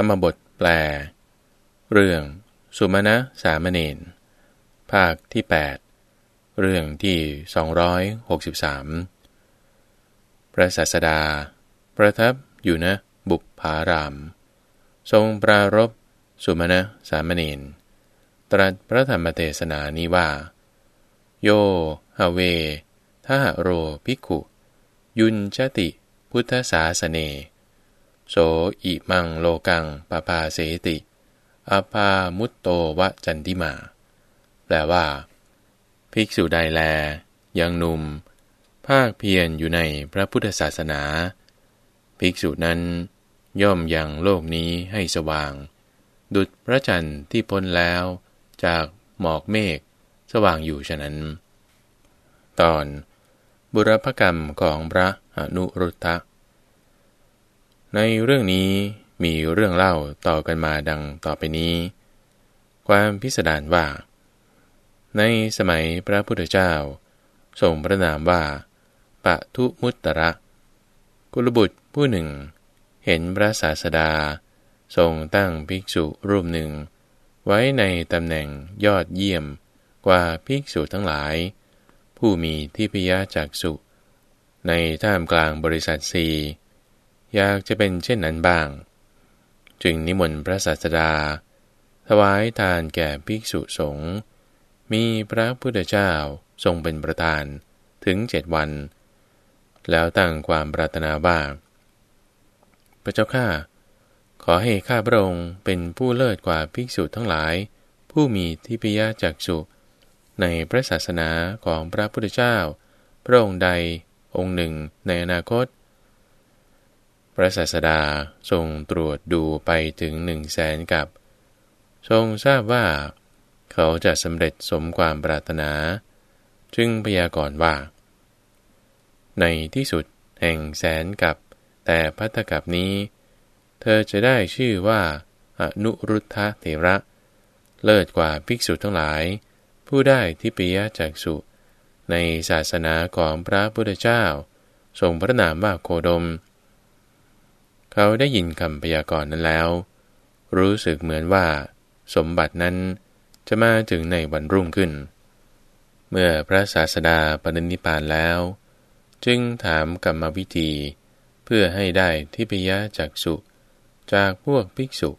รรมบทแปล เรื่องสุมาณะสามเณรภาคที่ 8 เรื่องที่ 263 พระศาสดา ประทับอยู่นะบุปผาราม ทรงปรารบสุมาณะสามเณรตรัสพระธรรมเทศนานี้ว่า โยฮเวทหโรภิกขุ ยุนชติพุทธศาสเน โสอิมังโลกังปปาเสติอภามุตโตวะจันติมา แปลว่า ภิกษุใดแล ยังหนุ่ม ภาคเพียรอยู่ในพระพุทธศาสนา ภิกษุนั้น ย่อมยังโลกนี้ให้สว่าง ดุจพระจันทร์ที่พ้นแล้ว จากหมอกเมฆสว่างอยู่ฉะนั้น ตอน บุรพกรรมของพระอนุรุตตะ ในเรื่องนี้มีเรื่องเล่าต่อกันมาดังต่อไปนี้ ความพิสดารว่า ในสมัยพระพุทธเจ้าทรงพระนามว่าปะทุมุตตระ กุลบุตรผู้หนึ่ง เห็นพระศาสดา ทรงตั้งภิกษุรูปหนึ่ง ไว้ในตำแหน่งยอดเยี่ยมกว่าภิกษุทั้งหลาย ผู้มีที่พยาจากสุในท่ามกลางบริษัทสี่ อยากจะเป็นเช่นนั้นบ้าง จึงนิมนต์พระศาสดา ถวายทานแก่ภิกษุสงฆ์มีพระพุทธเจ้าทรงเป็นประธานถึงเจ็ดวัน แล้วตั้งความปรารถนาว่าพระเจ้าข้าขอให้ข้าพระองค์เป็นผู้เลิศกว่าภิกษุทั้งหลาย ผู้มีทิพยจักสุในพระศาสนาของพระพุทธเจ้า พระองค์ใดองค์หนึ่งในอนาคต ระศาสดาทรงตรวจดูไปถึงหนึ่งแสนกับ ทรงทราบว่า เขาจะสำเร็จสมความปรารถนา จึงพยากรณ์ว่า ในที่สุดแห่งแสนกับ แต่พัทธกับนี้ เธอจะได้ชื่อว่าอนุรุทธะเถระ เลิศกว่าภิกษุทั้งหลาย ผู้ได้ทิพยจากสุในศาสนาของพระพุทธเจ้า ทรงพระนามว่าโคดม เขาได้ยินคำพยากรณ์นั้นแล้ว รู้สึกเหมือนว่า สมบัตินั้นจะมาถึงในวันรุ่งขึ้น เมื่อพระศาสดาปรินิพานแล้ว จึงถามกรรมวิธี เพื่อให้ได้ทิพยจากสุจากพวกภิกษุ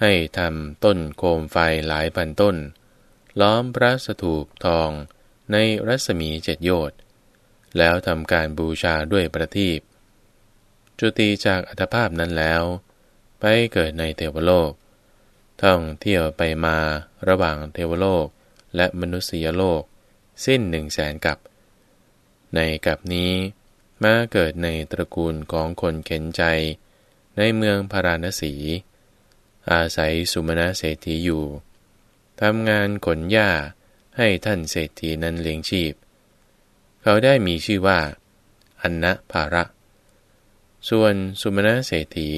ให้ทำต้นโคมไฟหลายพันต้น ล้อมพระสถูปทองในรัศมีเจ็ดโยชน์แล้วทำการบูชาด้วยประทีป จุติจากอัตภาพนั้นแล้ว ไปเกิดในเทวโลก ท่องเที่ยวไปมาระหว่างเทวโลกและมนุษยโลก สิ้นหนึ่งแสนกับ ในกับนี้ มาเกิดในตระกูลของคนเข็นใจ ในเมืองพาราณสี อาศัยสุมาณเศรษฐีอยู่ทำงานขนหญ้าให้ท่านเศรษฐีนั้นเลี้ยงชีพ เขาได้มีชื่อว่า อันนะภาระ ส่วนสุมาณเศรษฐี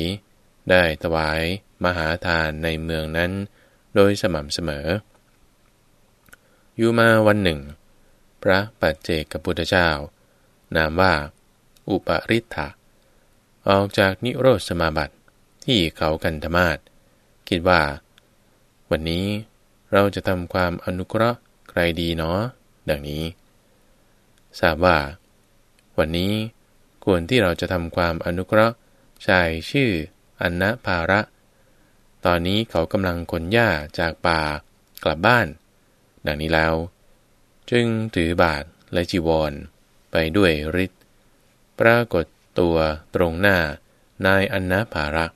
ได้ถวายมหาทานในเมืองนั้น โดยสม่ำเสมอ อยู่มาวันหนึ่ง พระปัจเจกพุทธเจ้า นามว่า อุปริ t ธะออกจากนิโรธสมาบัติที่เขากันธมาศคิดว่า วันนี้เราจะทำความอนุเคราะห์ใครดีเนาะดังนี้ ทราบว่า วันนี้ ควรที่เราจะทำความอนุเคราะห์ชายชื่ออันนภาระ ตอนนี้เขากำลังขนหญ้าจากป่ากลับบ้าน ดังนี้แล้ว จึงถือบาทและจีวร ไปด้วยฤทธิ์ปรากฏตัวตรงหน้านายอันนภาระ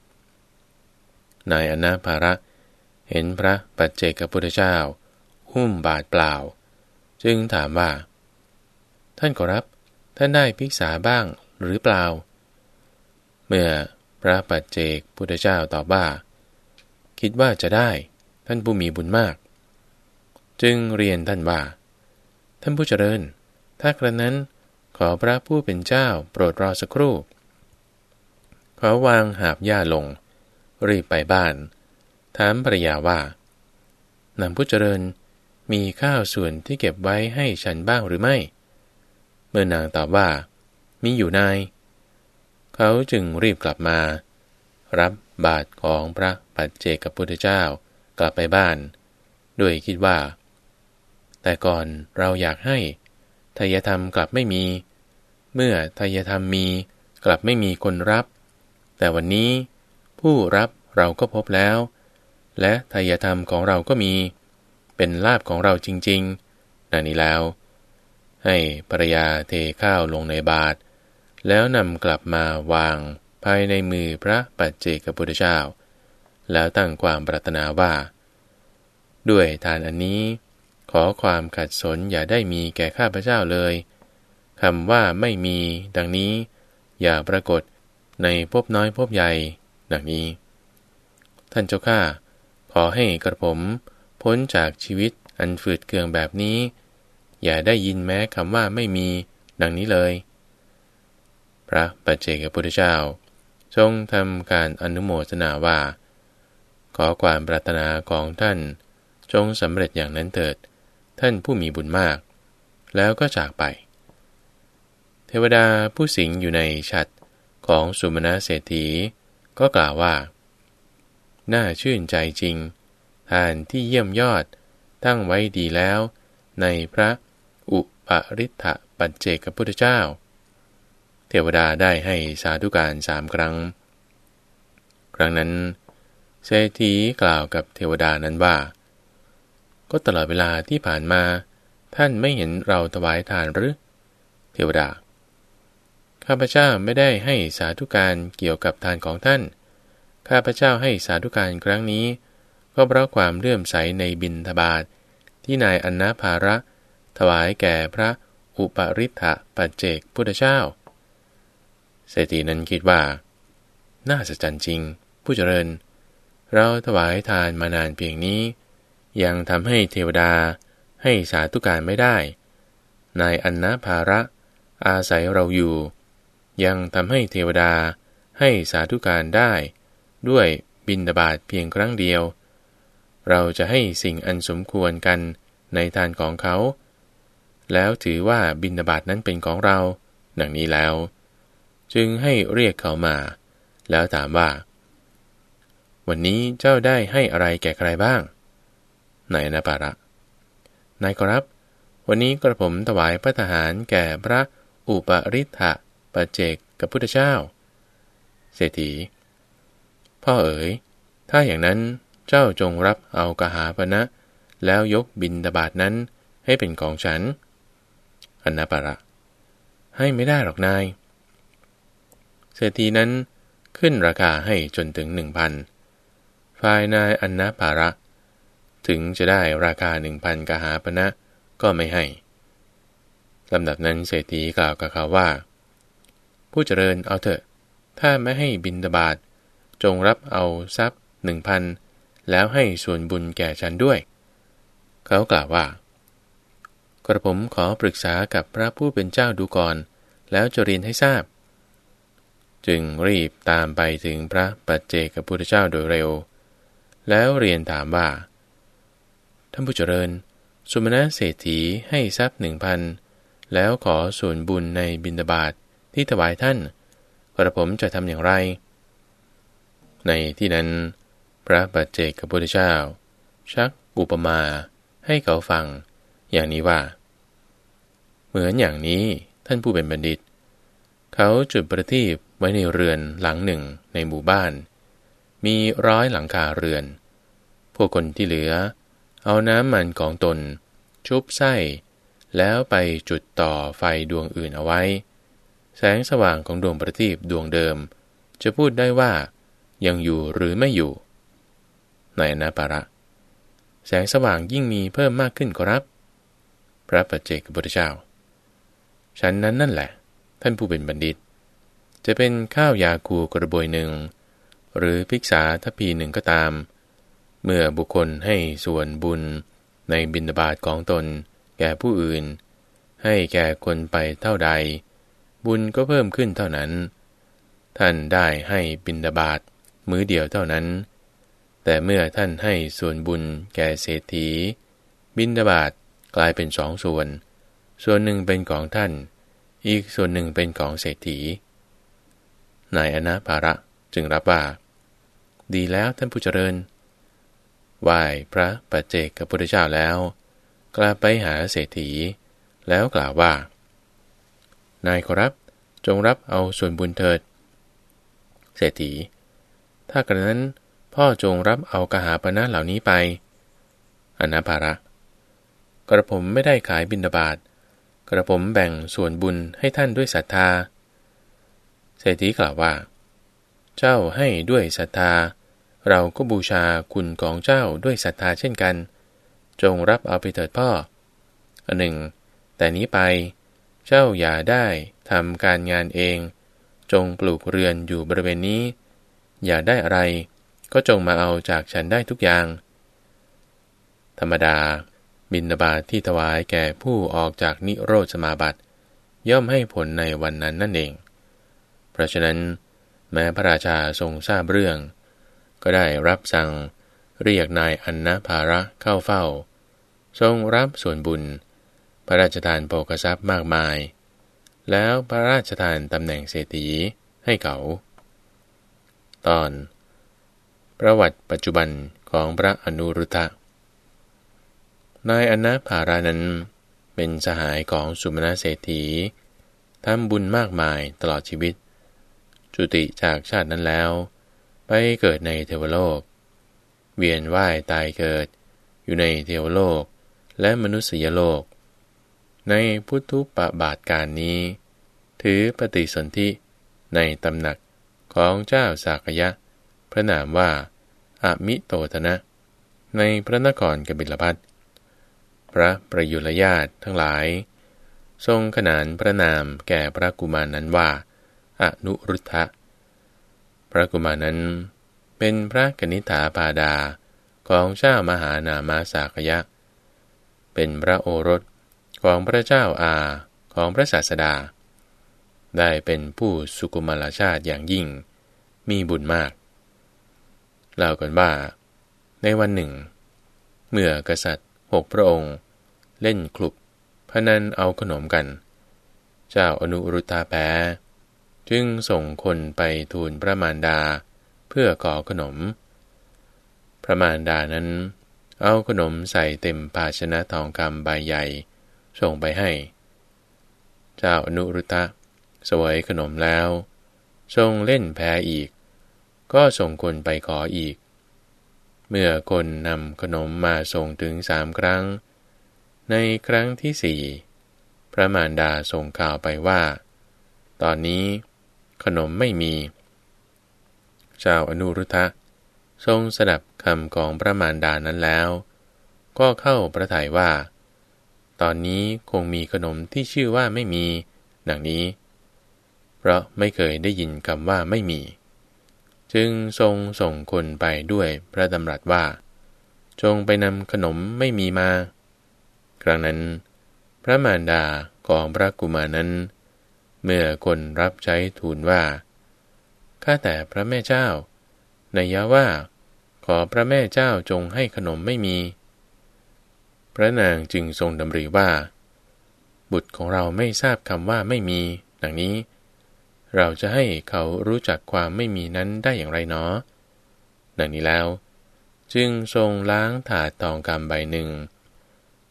นายอันนภาระ เห็นพระปัจเจกพุทธเจ้า หุ้มบาทเปล่า จึงถามว่า ท่านขอรับ ท่านได้พิกษาบ้าง หรือเปล่า เมื่อพระปัจเจกพุทธเจ้าตอบว่า คิดว่าจะได้ท่านผู้มีบุญมาก จึงเรียนท่านว่า ท่านผู้เจริญ ถ้ากระนั้นขอพระผู้เป็นเจ้าโปรดรอสักครู่ เขาวางหาบหญ้าลง รีบไปบ้าน ถามภรรยาว่านางผู้เจริญมีข้าวส่วนที่เก็บไว้ให้ฉันบ้างหรือไม่ เมื่อนางตอบว่า มีอยู่นาย เขาจึงรีบกลับมา รับบาทของพระปัจเจกพุทธเจ้ากลับไปบ้าน ด้วยคิดว่า แต่ก่อนเราอยากให้ทายธรรมกลับไม่มี เมื่อทายธรรมมีกลับไม่มีคนรับ แต่วันนี้ผู้รับเราก็พบแล้ว และทายธรรมของเราก็มี เป็นลาบของเราจริงๆนั่นนี้แล้ว ให้ภรยาเทข้าวลงในบาตร แล้วนำกลับมาวางภายในมือพระปัจเจกพุทธเจ้า แล้วตั้งความปรารถนาว่า ด้วยทานอันนี้ ขอความขัดสนอย่าได้มีแก่ข้าพเจ้าเลยคำว่าไม่มีดังนี้ อย่าปรากฏในพบน้อยพบใหญ่ ดังนี้ ท่านเจ้าข้าขอให้กระผม พ้นจากชีวิตอันฝืดเคืองแบบนี้ อย่าได้ยินแม้คำว่าไม่มี ดังนี้เลย ระปัจเจกพุทธเจ้า ทรงทำการอนุโมทนาว่า ขอความปรารถนาของท่าน จงสำเร็จอย่างนั้นเถิด ท่านผู้มีบุญมาก แล้วก็จากไป เทวดาผู้สิงอยู่ในฉัดของสุมาณเศรษฐี ก็กล่าวว่า น่าชื่นใจจริงทานที่เยี่ยมยอดตั้งไว้ดีแล้ว ในพระอุปริทธปัจเจกพุทธเจ้า เทวดาได้ให้สาธุการสามครั้ง ครั้งนั้นเศรษฐีกล่าวกับเทวดานั้นว่า ก็ตลอดเวลาที่ผ่านมาท่านไม่เห็นเราถวายทานหรือ เทวดา ข้าพเจ้าไม่ได้ให้สาธุการเกี่ยวกับทานของท่าน ข้าพเจ้าให้สาธุการครั้งนี้ ก็เพราะความเลื่อมใสในบินทบาทที่นายอนนาภาระ ถวายแก่พระอุปริทธะปัจเจกพุทธเจ้า เศรษฐีนั้นคิดว่า น่าสะใจจริง ผู้เจริญ เราถวายทานมานานเพียงนี้ ยังทำให้เทวดาให้สาธุการไม่ได้ นายอันนาภาระอาศัยเราอยู่ ยังทำให้เทวดาให้สาธุการได้ ด้วยบินดาบาดเพียงครั้งเดียว เราจะให้สิ่งอันสมควรกันในทานของเขา แล้วถือว่าบินดาบาดนั้นเป็นของเรา ดังนี้แล้ว จึงให้เรียกเขามา แล้วถามว่า วันนี้เจ้าได้ให้อะไรแก่ใครบ้างนายนาปาระนายครับ วันนี้กระผมถวายพระทหารแก่พระอุปริธะปเจกกับพุทธเจ้า เศรษฐี พ่อเอ๋ย ถ้าอย่างนั้นเจ้าจงรับเอากหาปณะแล้วยกบินตบาทนั้นให้เป็นของฉัน อนนาปาระ ให้ไม่ได้หรอกนาย เศรษฐีนั้นขึ้นราคาให้จนถึงหนึ่งพันฝ่ายนายอันนาภาระ ถึงจะได้ราคาหนึ่งพันกหาปณะก็ไม่ให้ลำดับนั้นเศรษฐีกล่าวกับเขาว่า ผู้เจริญเอาเถอะ ถ้าไม่ให้บินตบาทจงรับเอาทรัพย์หนึ่งพันแล้วให้ส่วนบุญแก่ฉันด้วย เขากล่าวว่า กระผมขอปรึกษากับพระผู้เป็นเจ้าดูก่อน แล้วจะเรียนให้ทราบ จึงรีบตามไปถึงพระปัจเจกพุทธเจ้าโดยเร็ว แล้วเรียนถามว่า ท่านผู้เจริญ สุมาณะเศรษฐีให้ทรัพย์หนึ่งพันแล้วขอส่วนบุญในบิณฑบาตทที่ถวายท่าน กระผมจะทำอย่างไร ในที่นั้น พระปัจเจกพุทธเจ้า ชักอุปมาให้เขาฟัง อย่างนี้ว่า เหมือนอย่างนี้ท่านผู้เป็นบัณฑิต เขาจุดประทีป ว้ในเรือนหลังหนึ่งในหมู่บ้าน มีร้อยหลังคาเรือน พวกคนที่เหลือ เอาน้ำมันของตน ชุบไส้ แล้วไปจุดต่อไฟดวงอื่นเอาไว้ แสงสว่างของดวงประทีปดวงเดิม จะพูดได้ว่ายังอยู่หรือไม่อยู่ในนาปาระ แสงสว่างยิ่งมีเพิ่มมากขึ้นครับ พระปัจเจกพุทธเจ้าฉันนั้นนั่นแหละ ท่านผู้เป็นบัณฑิต จะเป็นข้าวยาคูกระบวยหนึ่ง หรือภิกษาทพีหนึ่งก็ตาม เมื่อบุคคลให้ส่วนบุญในบินาบาตของตน แก่ผู้อื่น ให้แก่คนไปเท่าใด บุญก็เพิ่มขึ้นเท่านั้น ท่านได้ให้บินาบาตมือเดียวเท่านั้น แต่เมื่อท่านให้ส่วนบุญแก่เศรษฐี บินาบาตกลายเป็นสองส่วน ส่วนหนึ่งเป็นของท่าน อีกส่วนหนึ่งเป็นของเศรษฐี นายอนาภาระจึงรับว่า ดีแล้วท่านผู้เจริญ ไหว้พระปัจเจกกับพุทธเจ้าแล้ว กลับไปหาเศรษฐี แล้วกล่าวว่า นายขอรับจงรับเอาส่วนบุญเถิด เศรษฐี ถ้ากระนั้นพ่อจงรับเอากหาปณะเหล่านี้ไปอนาภาระ กระผมไม่ได้ขายบิณฑบาตกระผมแบ่งส่วนบุญให้ท่านด้วยศรัทธา เศรษฐีกล่าวว่า เจ้าให้ด้วยศรัทธา เราก็บูชาคุณของเจ้าด้วยศรัทธาเช่นกัน จงรับเอาไปเถิดพ่อ อันหนึ่ง แต่นี้ไป เจ้าอย่าได้ทำการงานเอง จงปลูกเรือนอยู่บริเวณนี้ อย่าได้อะไร ก็จงมาเอาจากฉันได้ทุกอย่าง ธรรมดา บินบาตทที่ถวายแก่ผู้ออกจากนิโรธสมาบัติ ย่อมให้ผลในวันนั้นนั่นเอง เพราะฉะนั้น แม้พระราชาทรงทราบเรื่อง ก็ได้รับสั่งเรียกนายอันนาภาระเข้าเฝ้า ทรงรับส่วนบุญ พระราชทานโภกทรัพย์มากมาย แล้วพระราชทานตำแหน่งเศรษฐีให้เขา ตอน ประวัติปัจจุบันของพระอนุรุทธะนายอนาภารานั้นเป็นสหายของสุมาณเศรษฐีทำบุญมากมายตลอดชีวิต จุติจากชาตินั้นแล้ว ไปเกิดในเทวโลก เวียนว่ายตายเกิด อยู่ในเทวโลกและมนุษยโลก ในพุทธุปบาทการนี้ ถือปฏิสนธิในตำหนักของเจ้าสากยะ พระนามว่าอามิโตทนะ ในพระนครกบิลพัทพระประยุรญาตทั้งหลาย ทรงขนานพระนามแก่พระกุมารนั้นว่า อนุรุทธะ พระกุมารนั้น เป็นพระกนิษฐาปาดาของเจ้ามหานามาสากยะ เป็นพระโอรสของพระเจ้าอาของพระศาสดา ได้เป็นผู้สุกุมารชาติอย่างยิ่ง มีบุญมากเล่ากันว่า ในวันหนึ่ง เมื่อกษัตริย์หกพระองค์ เล่นคลุบพนันเอาขนมกัน เจ้าอนุรุตาแพ้ จึงส่งคนไปทูลพระมารดาเพื่อขอขนม พระมารดานั้น เอาขนมใส่เต็มภาชนะทองคำใบใหญ่ ส่งไปให้ เจ้าอนุรุตะสวยขนมแล้ว ทรงเล่นแพ้อีก ก็ส่งคนไปขออีก เมื่อคนนำขนมมาส่งถึงสามครั้ง ในครั้งที่สี่พระมารดาส่งข่าวไปว่า ตอนนี้ ขนมไม่มีเจ้าอนุรุทธะ ทรงสดับคำของพระมารดานั้นแล้ว ก็เข้าประทัยว่า ตอนนี้คงมีขนมที่ชื่อว่าไม่มี ดังนี้ เพราะไม่เคยได้ยินคำว่าไม่มี จึงทรงส่งคนไปด้วยพระดำรัสว่า จงไปนำขนมไม่มีมา ครั้งนั้น พระมารดาของพระกุมารนั้น เมื่อคนรับใช้ทูลว่า ข้าแต่พระแม่เจ้าในยะว่า ขอพระแม่เจ้าจงให้ขนมไม่มี พระนางจึงทรงดำริว่า บุตรของเราไม่ทราบคำว่าไม่มี ดังนี้ เราจะให้เขารู้จักความไม่มีนั้นได้อย่างไรเนาะดังนี้แล้ว จึงทรงล้างถาดทองคำใบหนึ่ง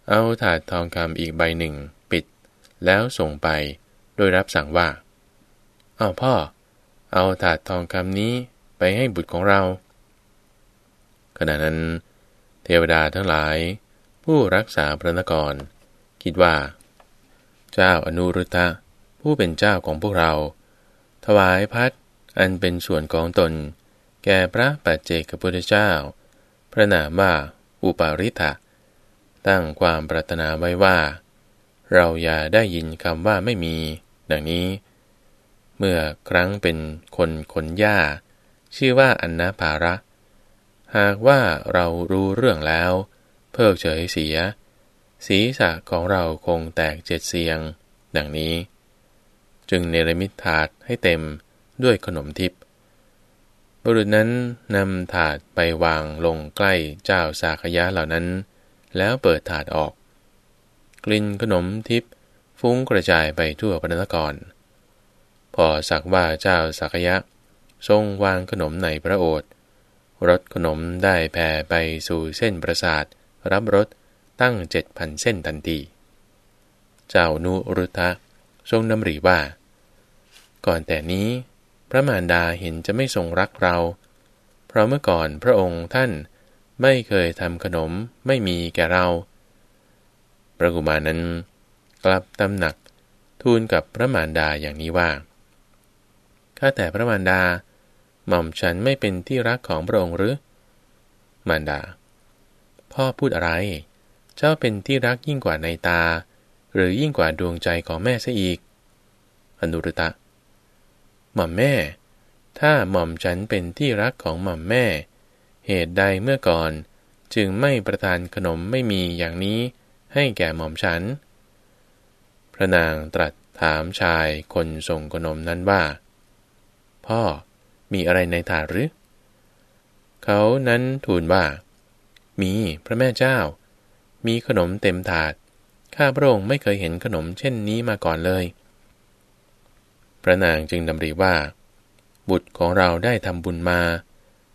เอาถาดทองคำอีกใบหนึ่ง ปิด แล้วส่งไป ดยรับสั่งว่าเอาพ่อ เอาถาดทองคำนี้ไปให้บุตรของเรา ขณะนั้น เทวดาทั้งหลาย ผู้รักษาพระนคร คิดว่า เจ้าอนุรุตะผู้เป็นเจ้าของพวกเรา ถวายพัดอันเป็นส่วนของตน แก่พระปัจเจกพุทธเจ้า พระนามว่าอุปาริธะตั้งความปรารถนาไว้ว่า เราอย่าได้ยินคำว่าไม่มี ดังนี้ เมื่อครั้งเป็นคนขนหญ้า ชื่อว่าอันนาภาระ หากว่าเรารู้เรื่องแล้ว เพิกเฉยเสีย ศีรษะของเราคงแตกเจ็ดเสียง ดังนี้ จึงเนรมิตถาดให้เต็มด้วยขนมทิพย์บุรุษนั้นนำถาดไปวางลงใกล้เจ้าสาขยะเหล่านั้น แล้วเปิดถาดออก กลิ่นขนมทิพย์ ฟุ้งกระจายไปทั่วพระนคร พอสักว่าเจ้าสักยะ ทรงวางขนมในพระโอษฐ์รสขนมได้แผ่ไปสู่เส้นประสาท รับรสตั้งเจ็ดพันเส้นทันที เจ้านุรุทะทรงดำริว่า ก่อนแต่นี้ พระมารดาเห็นจะไม่ทรงรักเรา เพราะเมื่อก่อนพระองค์ท่านไม่เคยทำขนมไม่มีแก่เราพระกุมารนั้น กลับตำหนักทูลกับพระมารดาอย่างนี้ว่า ข้าแต่พระมารดา หม่อมฉันไม่เป็นที่รักของพระองค์หรือ มารดา พ่อพูดอะไร เจ้าเป็นที่รักยิ่งกว่าในตา หรือยิ่งกว่าดวงใจของแม่ซะอีก อนุรุตะ หม่อมแม่ ถ้าหม่อมฉันเป็นที่รักของหม่อมแม่ เหตุใดเมื่อก่อน จึงไม่ประทานขนมไม่มีอย่างนี้ให้แก่หม่อมฉัน ระนางตรัสถามชายคนส่งขนมนั้นว่า พ่อมีอะไรในถาดหรือ เขานั้นทูลว่า มีพระแม่เจ้า มีขนมเต็มถาด ข้าพระองค์ไม่เคยเห็นขนมเช่นนี้มาก่อนเลย พระนางจึงดำริว่า บุตรของเราได้ทำบุญมา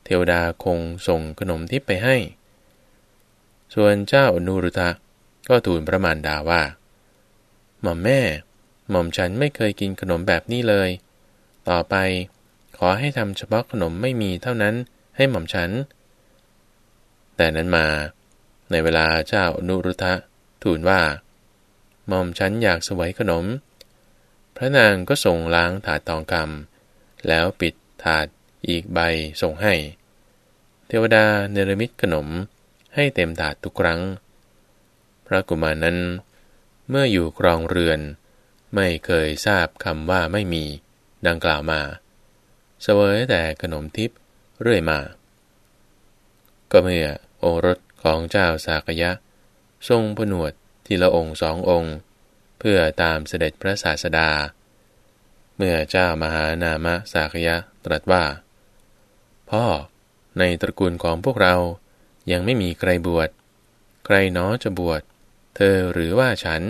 เทวดาคงส่งขนมทิพไปให้ ส่วนเจ้าอนุรุทะก็ทูลพระมารดาว่า หม่อมแม่ หม่อมฉันไม่เคยกินขนมแบบนี้เลย ต่อไป ขอให้ทำเฉพาะขนมไม่มีเท่านั้นให้หม่อมฉัน แต่นั้นมา ในเวลาเจ้าอนุรุทะทูลว่า หม่อมฉันอยากสวยขนม พระนางก็ส่งล้างถาดทองคำแล้วปิดถาดอีกใบส่งให้ เทวดาเนรมิตขนมให้เต็มถาดทุกครั้ง พระกุมารนั้น เมื่ออยู่ครองเรือน ไม่เคยทราบคำว่าไม่มี ดังกล่าวมาเสวยแต่ขนมทิพย์เรื่อยมา ก็เมื่อโอรสของเจ้าสากยะ ทรงผนวดทีละองค์สององค์ เพื่อตามเสด็จพระศาสดา เมื่อเจ้ามหานามะสากยะตรัสว่า พ่อในตระกูลของพวกเรายังไม่มีใครบวช ใครน้อจะบวช เธอหรือว่าฉัน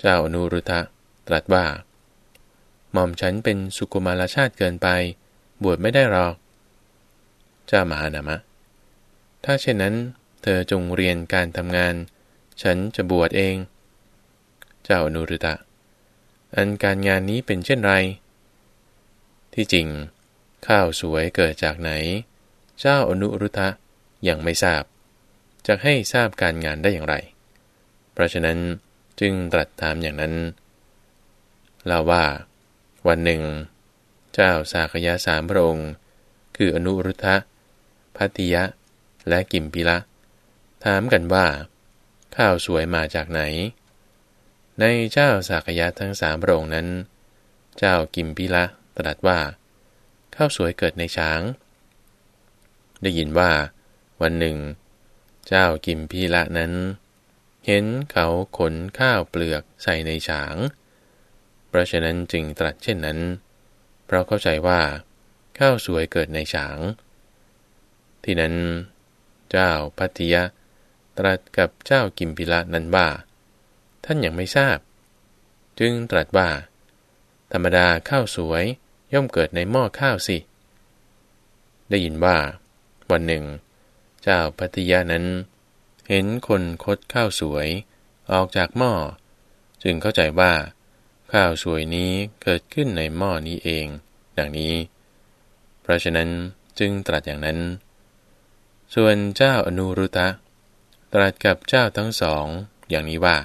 เจ้าอนุรุทะตรัสว่า หม่อมฉันเป็นสุกุมารชาติเกินไป บวชไม่ได้หรอก เจ้ามหานามะ ถ้าเช่นนั้น เธอจงเรียนการทำงาน ฉันจะบวชเอง เจ้าอนุรุตะ อันการงานนี้เป็นเช่นไร ที่จริง ข้าวสวยเกิดจากไหน เจ้าอนุรุตะยังไม่ทราบ จะให้ทราบการงานได้อย่างไร เพราะฉะนั้นจึงตรัสถามอย่างนั้นเล่าว่า วันหนึ่ง เจ้าสากยะสามพระองค์ คืออนุรุทธะพัติยะ และกิมพิละ ถามกันว่า ข้าวสวยมาจากไหน ในเจ้าสากยะทั้งสามพระองค์นั้น เจ้ากิมพิละตรัสว่า ข้าวสวยเกิดในช้าง ได้ยินว่า วันหนึ่ง เจ้ากิมพีละนั้น เห็นเขาขนข้าวเปลือกใส่ในฉาง เพราะฉะนั้นจึงตรัสเช่นนั้น เพราะเข้าใจว่า ข้าวสวยเกิดในฉาง ที่นั้น เจ้าพัทยะ ตรัสกับเจ้ากิมพิละนั้นว่า ท่านยังไม่ทราบ จึงตรัสว่า ธรรมดาข้าวสวยย่อมเกิดในหม้อข้าวสิ ได้ยินว่า วันหนึ่ง เจ้าพัทยานั้น เห็นคนคดข้าวสวย ออกจากหม้อ จึงเข้าใจว่า ข้าวสวยนี้เกิดขึ้นในหม้อนี้เอง ดังนี้ เพราะฉะนั้นจึงตรัสอย่างนั้น ส่วนเจ้าอนุรุตะ ตรัสกับเจ้าทั้งสองอย่างนี้ว่า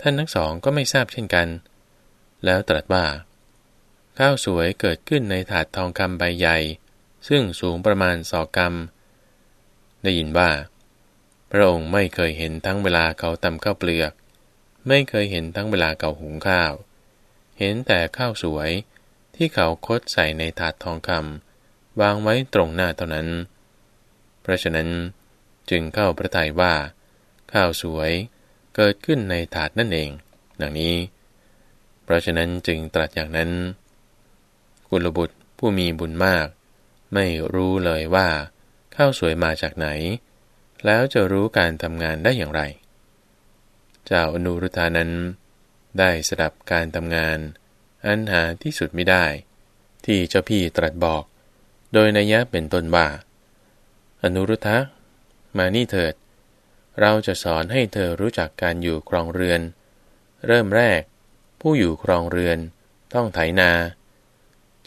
ท่านทั้งสองก็ไม่ทราบเช่นกัน แล้วตรัสว่า ข้าวสวยเกิดขึ้นในถาดทองคำใบใหญ่ ซึ่งสูงประมาณสอกกรรม ได้ยินว่า พระองค์ไม่เคยเห็นทั้งเวลาเขาตำข้าวเปลือก ไม่เคยเห็นทั้งเวลาเขาหุงข้าว เห็นแต่ข้าวสวยที่เขาคดใส่ในถาดทองคำวางไว้ตรงหน้าเท่านั้น เพราะฉะนั้นจึงเข้าพระทัยว่า ข้าวสวยเกิดขึ้นในถาดนั่นเองดังนี้ เพราะฉะนั้นจึงตรัสอย่างนั้น กุลบุตรผู้มีบุญมาก ไม่รู้เลยว่า ข้าวสวยมาจากไหน แล้วจะรู้การทำงานได้อย่างไร เจ้าอนุรุธานั้น ได้สดับการทำงาน อันหาที่สุดไม่ได้ ที่เจ้าพี่ตรัสบอก โดยนัยยะเป็นต้นว่า อนุรุทธะมานี่เถิด เราจะสอนให้เธอรู้จักการอยู่ครองเรือน เริ่มแรก ผู้อยู่ครองเรือน ต้องไถนา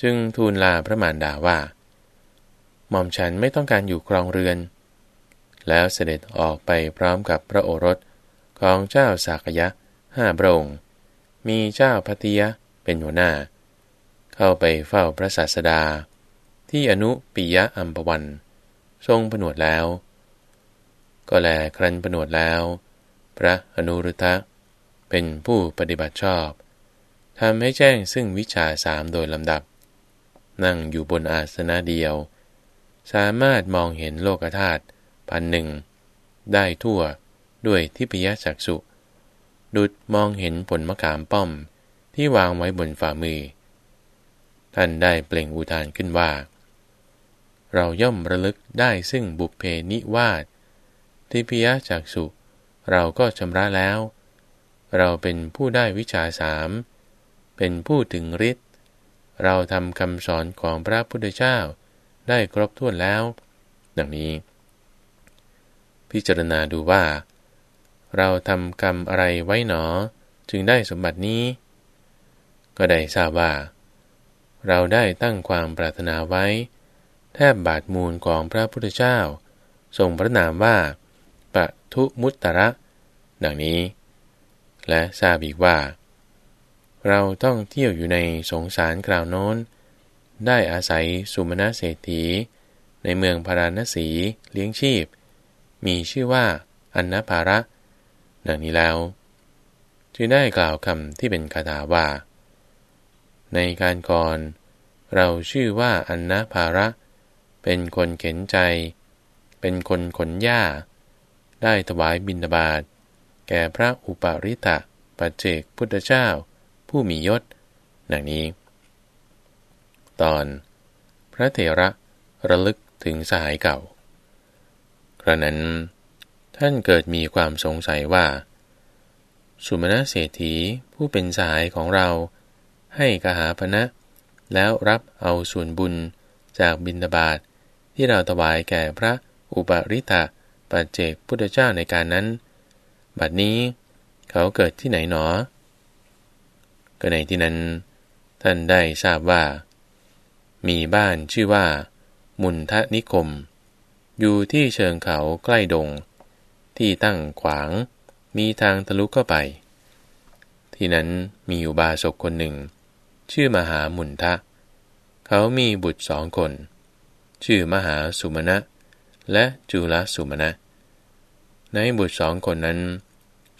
จึงทูลลาพระมารดาว่า หม่อมฉันไม่ต้องการอยู่ครองเรือน แล้วเสด็จออกไปพร้อมกับพระโอรสของเจ้าสากยะห้าพระองค์มีเจ้าพัติยะเป็นหัวหน้า เข้าไปเฝ้าพระศาสดา ที่อนุปิยะอัมพวัน ทรงผนวดแล้ว ก็แลครันผนวดแล้ว พระอนุรุทธะเป็นผู้ปฏิบัติชอบทำให้แจ้งซึ่งวิชาสามโดยลำดับ นั่งอยู่บนอาสนะเดียว สามารถมองเห็นโลกธาตุพันหนึ่ง ได้ทั่วด้วยทิพยจักษุดุดมองเห็นผลมะขามป้อมที่วางไว้บนฝ่ามือ ท่านได้เปล่งอุทานขึ้นว่า เราย่อมระลึกได้ซึ่งบุพเพนิวาสทิพยจักษุเราก็ชำระแล้ว เราเป็นผู้ได้วิชาสาม เป็นผู้ถึงฤทธิ์ เราทำคำสอนของพระพุทธเจ้า ได้ครบถ้วนแล้ว ดังนี้ พิจารณาดูว่า เราทำกรรมอะไรไว้หนอ จึงได้สมบัตินี้ ก็ได้ทราบว่า เราได้ตั้งความปรารถนาไว้ แทบบาทมูลของพระพุทธเจ้า ทรงพระนามว่าปะทุมุตตระ ดังนี้ และทราบอีกว่า เราต้องเที่ยวอยู่ในสงสารคราวโน้น ได้อาศัยสุมาณเศรษฐี ในเมืองพาราณสีเลี้ยงชีพ มีชื่อว่าอันนภาระ ดังนี้แล้ว จึงได้กล่าวคำที่เป็นคาถาว่า ในการก่อน เราชื่อว่าอันนะภาระ เป็นคนเข็นใจ เป็นคนขนหญ้า ได้ถวายบิณฑบาตแก่พระอุปริตะปัจเจกพุทธเจ้า ผู้มียศดังนี้ ตอน พระเถระระลึกถึงสหายเก่ากระนั้น ท่านเกิดมีความสงสัยว่า สุมาณเศรษฐีผู้เป็นสายของเรา ให้กหาพนะ แล้วรับเอาส่วนบุญจากบิณฑบาตทที่เราถวายแก่พระอุปริตะปัจเจกพุทธเจ้าในการนั้น บัดนี้เขาเกิดที่ไหนหนอ ก็ในที่นั้น ท่านได้ทราบว่า มีบ้านชื่อว่า มุนทะนิคม อยู่ที่เชิงเขาใกล้ดง ที่ตั้งขวาง มีทางทะลุเข้าไป ที่นั้นมีอยู่บาศกคนหนึ่ง ชื่อมหามุนทะ เขามีบุตรสองคน ชื่อมหาสุมาณะ และจุลสุมาณะ ในบุตรสองคนนั้น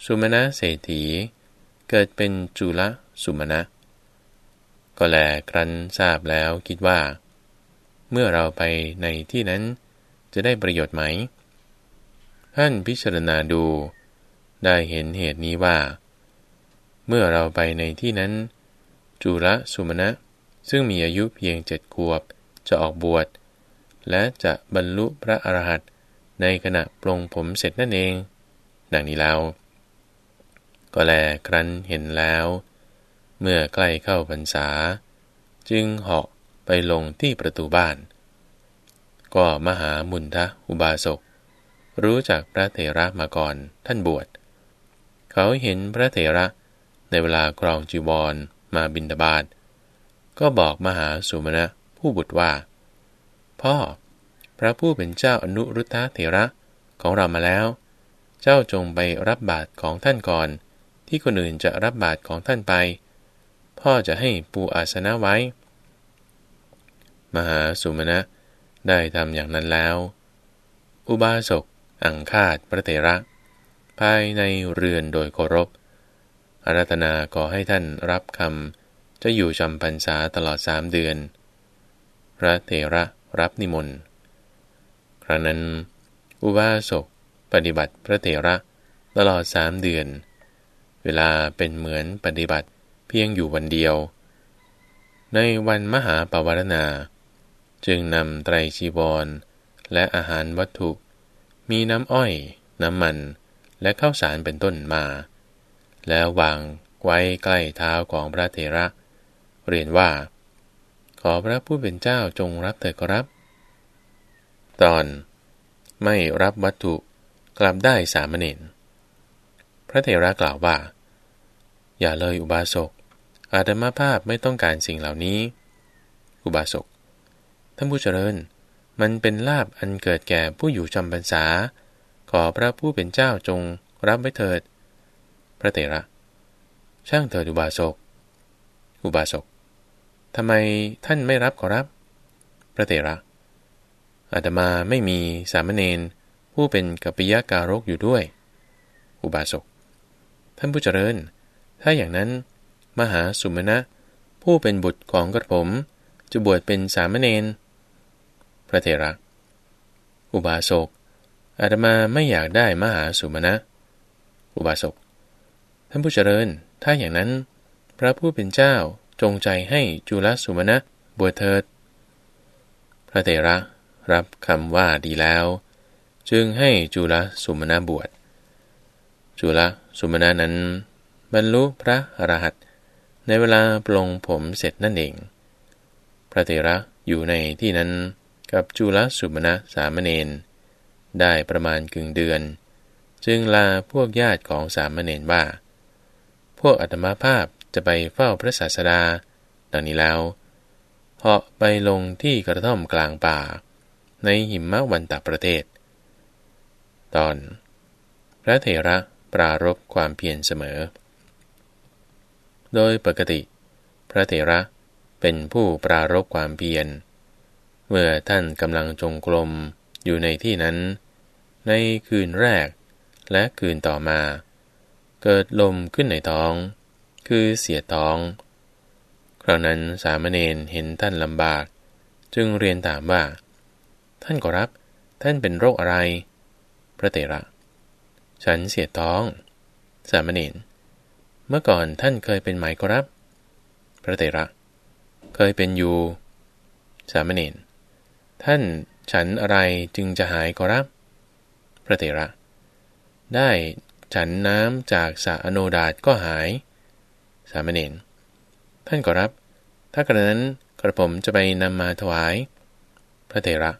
สุมาณะเศรษฐี เกิดเป็นจุลสุมาณะ ก็แลครั้นทราบแล้วคิดว่า เมื่อเราไปในที่นั้นจะได้ประโยชน์ไหม ท่านพิจารณาดู ได้เห็นเหตุนี้ว่า เมื่อเราไปในที่นั้น จุลสุมาณะซึ่งมีอายุเพียงเจ็ดขวบจะออกบวช และจะบรรลุพระอรหันต์ในขณะปลงผมเสร็จนั่นเอง ดังนี้แล้ว ก็แลครั้นเห็นแล้ว เมื่อใกล้เข้าพรรษา จึงเหาะไปลงที่ประตูบ้าน ก็มหามุนทะอุบาสก รู้จักพระเถระมาก่อนท่านบวช เขาเห็นพระเถระในเวลากรองจีวรมาบินดาบาดก็บอกมหาสุมาณะผู้บุตรว่า พ่อ พระผู้เป็นเจ้าอนุรุทธะเถระของเรามาแล้ว เจ้าจงไปรับบาตรของท่านก่อน ที่คนอื่นจะรับบาตรของท่านไป พ่อจะให้ปูอาสนะไว้ มหาสุมาณะได้ทำอย่างนั้นแล้ว อุบาสก อังคาดพระเถระ ภายในเรือนโดยเคารพ อารัตนาขอให้ท่านรับคำจะอยู่จำพรรษาตลอดสามเดือน พระเถระรับนิมนต์ ครั้นั้น อุบาสก ปฏิบัติพระเถระตลอดสามเดือน เวลาเป็นเหมือนปฏิบัติ เพียงอยู่วันเดียว ในวันมหาปวารณา จึงนำไตรชีวร และอาหารวัตถุ มีน้ำอ้อย น้ำมัน และข้าวสารเป็นต้นมา แล้ววางไว้ใกล้เท้าของพระเถระ เรียนว่า ขอพระผู้เป็นเจ้าจงรับเถิดครับ ตอน ไม่รับวัตถุกลับได้สามเณรพระเถระกล่าวว่า อย่าเลยอุบาสก อาตมาภาพไม่ต้องการสิ่งเหล่านี้ อุบาสก ท่านผู้เจริญ มันเป็นลาบอันเกิดแก่ผู้อยู่จำพรรษา ขอพระผู้เป็นเจ้าจงรับไว้เถิด พระเถระ ช่างเถิดอุบาสก อุบาสกทำไมท่านไม่รับขอรับ พระเถระ อาตมาไม่มีสามเณรผู้เป็นกัปปิยะการกอยู่ด้วย อุบาสก ท่านผู้เจริญ ถ้าอย่างนั้น มหาสุมาณะผู้เป็นบุตรของกระผม จะบวชเป็นสามเณรพระเถระ อุบาสกอาตมาไม่อยากได้มหาสุมาณะอุบาสกท่านผู้เจริญ ถ้าอย่างนั้น พระผู้เป็นเจ้าจงใจให้จุลสุมาณะบวชเถิด พระเถระรับคำว่าดีแล้ว จึงให้จุลสุมาณะบวชจุลสุมาณะนั้น บรรลุพระอรหันต์ในเวลาปลงผมเสร็จนั่นเอง พระเถระอยู่ในที่นั้นกับจุลสุมาณะสามเณรได้ประมาณกึ่งเดือน จึงลาพวกญาติของสามเณรว่า พวกอัตมาภาพจะไปเฝ้าพระศาสดา ดังนี้แล้วเหาะไปลงที่กระท่อมกลางป่า ในหิมะวันตะประเทศ ตอน พระเถระปรารบความเพียรเสมอ โดยปกติ พระเถระเป็นผู้ปรารบความเพียร เมื่อท่านกำลังจงกรมอยู่ในที่นั้น ในคืนแรกและคืนต่อมา เกิดลมขึ้นในท้อง คือเสียท้อง คราวนั้นสามเณรเห็นท่านลำบาก จึงเรียนถามว่า ท่านก็รับ ท่านเป็นโรคอะไร พระเตระ ฉันเสียท้อง สามเณร เมื่อก่อนท่านเคยเป็นไหมก็รับ พระเตระ เคยเป็นอยู่ สามเณร ท่านฉันอะไรจึงจะหายกรับ พระเตระ ได้ฉันน้ำจากสะอโนดาตก็หาย สามเณร ท่านก็รับ ถ้ากระนั้นกระผมจะไปนำมาถวาย พระเถระ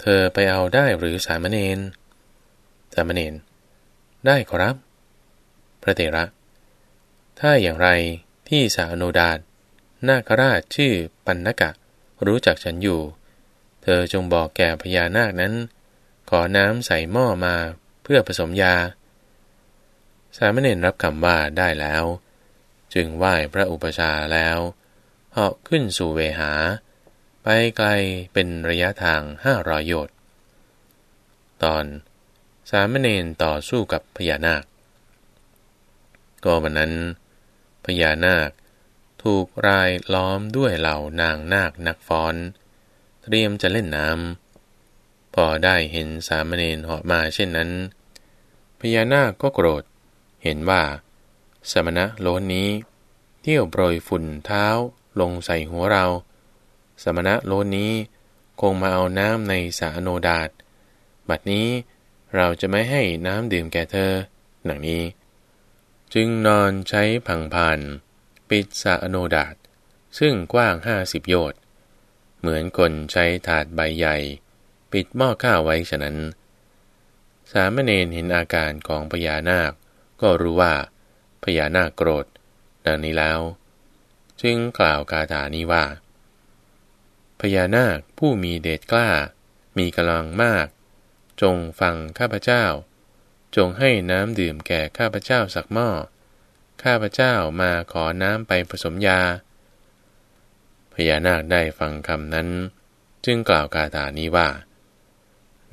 เธอไปเอาได้หรือสามเณร สามเณร ได้ขอรับ พระเถระ ถ้าอย่างไรที่สาโนดาตนาคราชชื่อปันนกะ รู้จักฉันอยู่ เธอจงบอกแก่พญานาคนั้น ขอน้ำใส่หม้อมาเพื่อผสมยา สามเณรรับคำว่าได้แล้ว จึงไหว้พระอุปชาแล้วเหาะขึ้นสู่เวหา ไปไกลเป็นระยะทางห้ารอยโยชน์ตอนสามเณรต่อสู้กับพญานาค ก็วันนั้น พญานาค ถูกรายล้อมด้วยเหล่านางนาคนักฟ้อน เตรียมจะเล่นน้ำพอได้เห็นสามเณรเหาะมาเช่นนั้น พญานาคก็โกรธ เห็นว่า สมณะโลนนี้ เที่ยวโปรยฝุ่นเท้าลงใส่หัวเรา สมณะโลนนี้คงมาเอาน้ำในสาโนดาตบัดนี้เราจะไม่ให้น้ำดื่มแก่เธอ หนังนี้ จึงนอนใช้ผังพาน ปิดสาโนดาตซึ่งกว้างห้าสิบโยชน์เหมือนคนใช้ถาดใบใหญ่ ปิดหม้อข้าวไว้ฉะนั้น สามเณรเห็นอาการของพญานาค ก็รู้ว่าพญานาคโกรธ ดังนี้แล้ว จึงกล่าวคาถานี้ว่าพญานาคผู้มีเดชกล้า มีกำลังมาก จงฟังข้าพเจ้า จงให้น้ำดื่มแก่ข้าพเจ้าสักหม้อ ข้าพเจ้ามาขอน้ำไปผสมยา พญานาคได้ฟังคำนั้น จึงกล่าวคาถานี้ว่า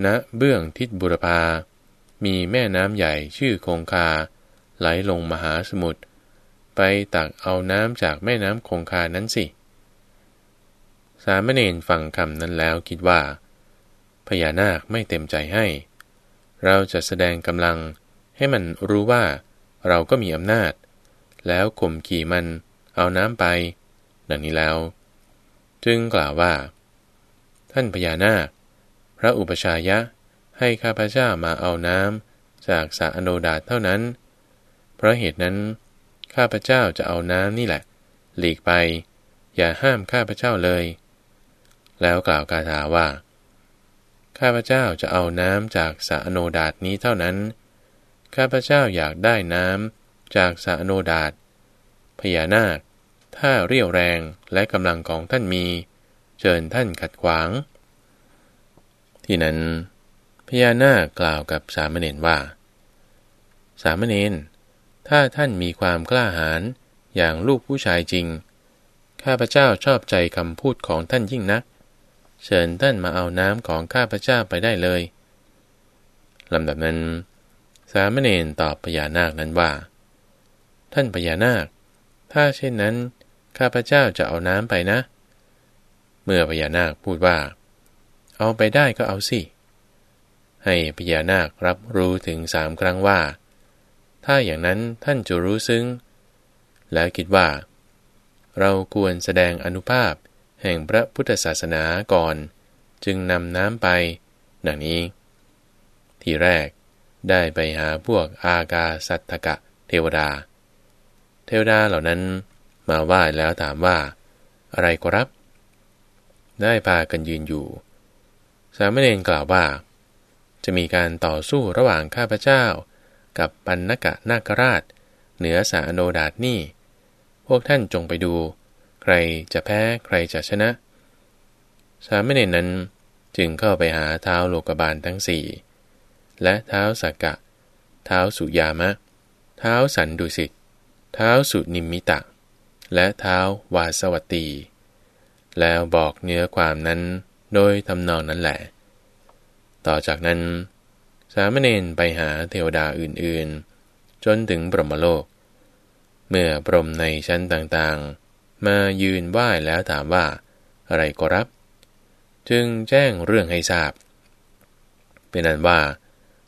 ณเบื้องทิศบุรพา มีแม่น้ำใหญ่ชื่อคงคา ไหลลงมหาสมุทร ไปตักเอาน้ำจากแม่น้ำคงคานั้นสิ สามเณรฟังคำนั้นแล้วคิดว่า พญานาคไม่เต็มใจให้ เราจะแสดงกำลังให้มันรู้ว่าเราก็มีอำนาจ แล้วข่มขี่มันเอาน้ำไป ดังนี้แล้ว จึงกล่าวว่า ท่านพญานาค พระอุปชายะให้ข้าพเจ้ามาเอาน้ำจากสาอโนดาตเท่านั้น เพราะเหตุนั้น ข้าพเจ้าจะเอาน้ำนี่แหละ หลีกไป อย่าห้ามข้าพเจ้าเลย แล้วกล่าวคาถาว่า ข้าพเจ้าจะเอาน้ำจากสะโนดาตนี้เท่านั้น ข้าพเจ้าอยากได้น้ำจากสะโนดาตพญานาค ถ้าเรียวแรงและกำลังของท่านมี เชิญท่านขัดขวาง ที่นั้นพญานาคกล่าวกับสามเณรว่า สามเณร ถ้าท่านมีความกล้าหาญอย่างลูกผู้ชายจริง ข้าพเจ้าชอบใจคำพูดของท่านยิ่งนัก เชิญท่านมาเอาน้ำของข้าพเจ้าไปได้เลยลำดับนั้น สามเณรตอบพญานาคนั้นว่า ท่านพญานาค ถ้าเช่นนั้น ข้าพเจ้าจะเอาน้ำไปนะ เมื่อพญานาคพูดว่า เอาไปได้ก็เอาสิ ให้พญานาครับรู้ถึงสามครั้งว่า ถ้าอย่างนั้นท่านจะรู้ซึ้ง และคิดว่า เราควรแสดงอนุภาพ แห่งพระพุทธศาสนาก่อน จึงนำน้ำไป ดังนี้ ที่แรกได้ไปหาพวกอากาสัตกะเทวดา เทวดาเหล่านั้นมาไหว้แล้วถามว่า อะไรก็รับ ได้พากันยืนอยู่ สามเณรกล่าวว่า จะมีการต่อสู้ระหว่างข้าพเจ้า กับปันนกะนาคราช เหนือสาโนดาตนี่ พวกท่านจงไปดู ใครจะแพ้ใครจะชนะ สามเณรนั้นจึงเข้าไปหาเท้าโลกบาลทั้งสี่และเท้าสักกะ เท้าสุยามะ เท้าสันดุสิต เท้าสุนิมิตะ และเท้าวาสวัตตี แล้วบอกเนื้อความนั้นโดยทำนองนั้นแหละ ต่อจากนั้น สามเณรไปหาเทวดาอื่นๆ จนถึงบรมโลก เมื่อพรมในชั้นต่างๆ มายืนไหว้แล้วถามว่า อะไรก็รับ จึงแจ้งเรื่องให้ทราบ เป็นนั้นว่า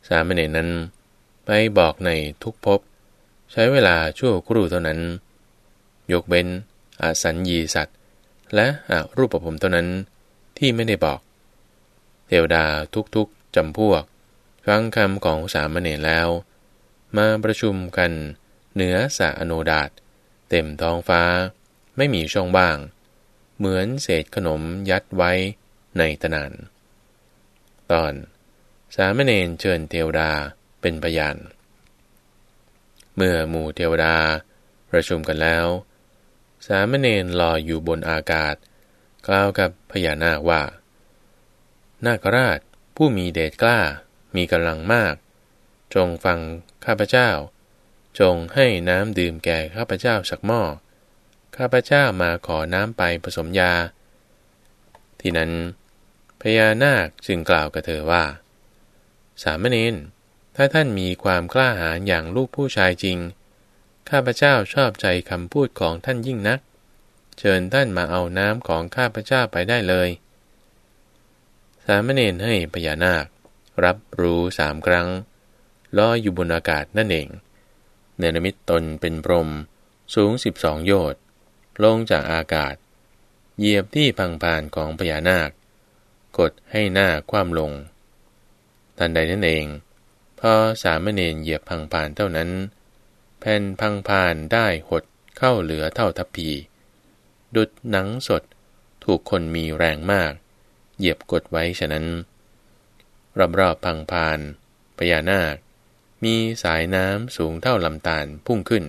สามเณรนั้น ไปบอกในทุกภพใช้เวลาชั่วครู่เท่านั้น ยกเว้นอสัญญีสัตว์ และอรูปภพเท่านั้นที่ไม่ได้บอก เทวดาทุกๆจำพวกฟังคำของสามเณรแล้ว มาประชุมกันเหนือสะอโนดาตเต็มท้องฟ้า ไม่มีช่องบ้าง เหมือนเศษขนมยัดไว้ในตนาน ตอน สามเณรเชิญเทวดาเป็นพยาน เมื่อหมู่เทวดาประชุมกันแล้ว สามเณรลอยอยู่บนอากาศ กล่าวกับพญานาคว่า นาคราชผู้มีเดชกล้ามีกำลังมาก จงฟังข้าพเจ้า จงให้น้ำดื่มแก่ข้าพเจ้าสักหม้อ ข้าพเจ้ามาขอน้ำไปผสมยา ที่นั้นพญานาคจึงกล่าวกับเธอว่า สามเณรถ้าท่านมีความกล้าหาญอย่างลูกผู้ชายจริง ข้าพเจ้าชอบใจคำพูดของท่านยิ่งนัก เชิญท่านมาเอาน้ำของข้าพเจ้าไปได้เลย สามเณรให้พญานาครับรู้สามครั้งลอยอยู่บนอากาศนั่นเองเนรมิตตนเป็นพรมสูงสิบสองโยชน์ ลงจากอากาศ เหยียบที่พังพานของพญานาค กดให้หน้าคว่ำลง ทันใดนั่นเอง พอสามเณรเหยียบพังพานเท่านั้น แผ่นพังพานได้หดเข้าเหลือเท่าทัพพี ดุดหนังสดถูกคนมีแรงมาก เหยียบกดไว้ฉะนั้น รอบๆพังพานพญานาค มีสายน้ำสูงเท่าลำตาลพุ่งขึ้น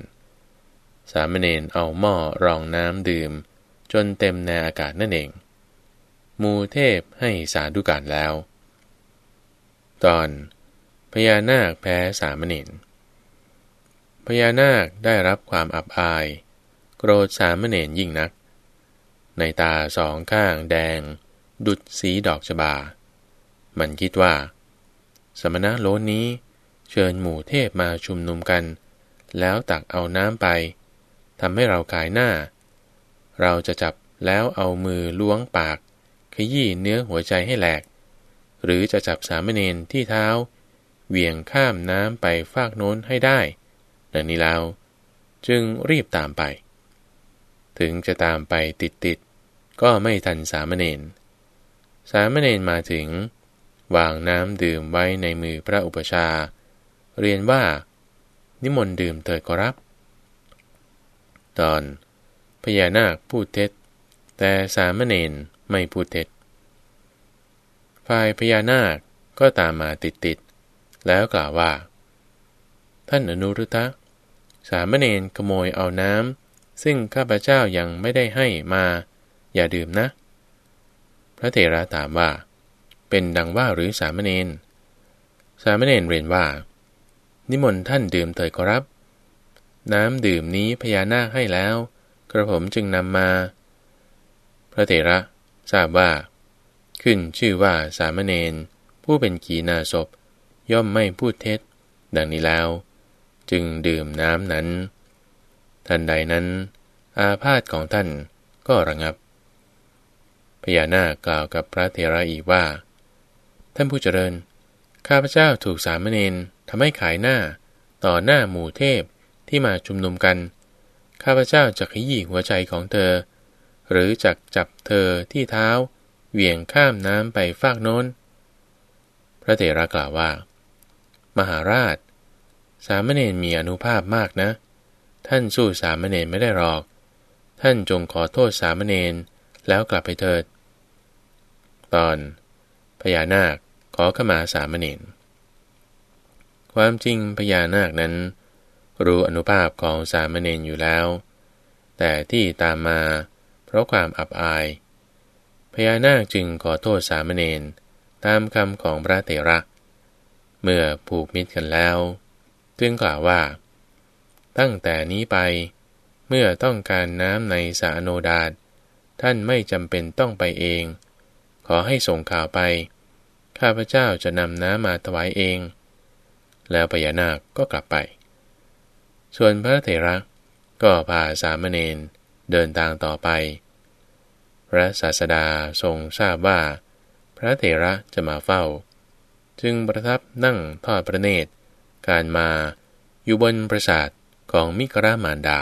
สามเณรเอาหม้อรองน้ำดื่ม จนเต็มในอากาศนั่นเอง มูเทพให้สาธุการแล้ว ตอนพญานาคแพ้สามเณรพญานาคได้รับความอับอาย โกรธสามเณรยิ่งนัก ในตาสองข้างแดง ดุดสีดอกชบา มันคิดว่า สมณะโลนนี้เชิญหมู่เทพมาชุมนุมกัน แล้วตักเอาน้ำไป ทำให้เรากายหน้า เราจะจับแล้วเอามือล้วงปาก ขยี้เนื้อหัวใจให้แหลก หรือจะจับสามเณรที่เท้าเวียงข้ามน้ำไปฟากโน้นให้ได้ ดังนี้แล้ว จึงรีบตามไป ถึงจะตามไปติดๆ ก็ไม่ทันสามเณร สามเณรมาถึง วางน้ำดื่มไว้ในมือพระอุปชา เรียนว่า นิมนต์ดื่มเถิดก็รับ ตอนพญานาคพูดเท็จ แต่สามเณรไม่พูดเท็จฝ่ายพญานาคก็ตามมาติดติดแล้วกล่าวว่า ท่านอนุรุตะ สามเณรขโมยเอาน้ำซึ่งข้าพเจ้ายังไม่ได้ให้มา อย่าดื่มนะ พระเถระถามว่า เป็นดังว่าหรือสามเณรสามเณรเรียนว่า นิมนต์ท่านดื่มเถิดขอรับ น้ำดื่มนี้พญานาคให้แล้ว กระผมจึงนำมา พระเถระทราบว่า ขึ้นชื่อว่าสามเณรผู้เป็นขีณาศพย่อมไม่พูดเท็จ ดังนี้แล้ว จึงดื่มน้ำนั้น ทันใดนั้น อาพาธของท่านก็ระงับ พญานาคกล่าวกับพระเถระอีกว่า ท่านผู้เจริญ ข้าพเจ้าถูกสามเณรทำให้ขายหน้าต่อหน้าหมู่เทพ ที่มาชุมนุมกัน ข้าพเจ้าจะขยี้หัวใจของเธอ หรือจักจับเธอที่เท้า เหวี่ยงข้ามน้ำไปฟากโน้น พระเถระกล่าวว่า มหาราช สามเณรมีอนุภาพมากนะ ท่านสู้สามเณรไม่ได้หรอก ท่านจงขอโทษสามเณรแล้วกลับไปเถิด ตอนพญานาคขอขมาสามเณรความจริงพญานาคนั้น รู้อนุภาพของสามเณรอยู่แล้ว แต่ที่ตามมาเพราะความอับอาย พญานาคจึงขอโทษสามเณรตามคำของพระเถระ เมื่อผูกมิตรกันแล้ว จึงกล่าวว่า ตั้งแต่นี้ไป เมื่อต้องการน้ำในสาโนดาตท่านไม่จำเป็นต้องไปเอง ขอให้ส่งข่าวไป ข้าพเจ้าจะนำน้ำมาถวายเอง แล้วพญานาคก็กลับไป ส่วนพระเถระก็พาสามเณรเดินทางต่อไป พระศาสดาทรงทราบว่า พระเถระจะมาเฝ้า จึงประทับนั่งทอดพระเนตร การมาอยู่บนปราสาทของมิกรามานดา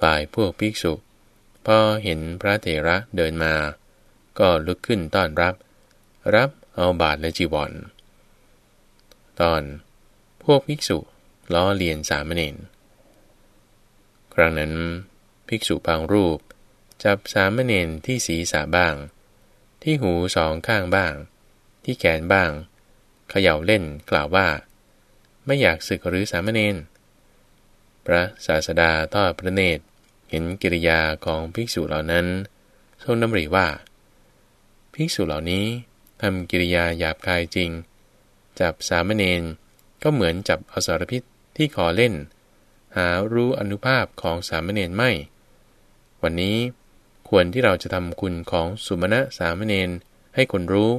ฝ่ายพวกภิกษุ พอเห็นพระเถระเดินมา ก็ลุกขึ้นต้อนรับ รับเอาบาทและจีวร ตอน พวกภิกษุ ล้อเลียนสามเณรครั้งนั้น ภิกษุบางรูป จับสามเณรที่ศีรษะบ้าง ที่หูสองข้างบ้าง ที่แขนบ้างเขย่าเล่นกล่าวว่า ไม่อยากศึกหรือสามเณรพระศาสดาทอดพระเนตรเห็นกิริยาของภิกษุเหล่านั้นทรงดำริว่า ภิกษุเหล่านี้ทำกิริยาหยาบคายจริง จับสามเณรก็เหมือนจับอสรพิษ ที่ขอเล่น หารู้อนุภาพของสามเณรไม่ วันนี้ควรที่เราจะทำคุณของสุมาณะสามเณรให้คนรู้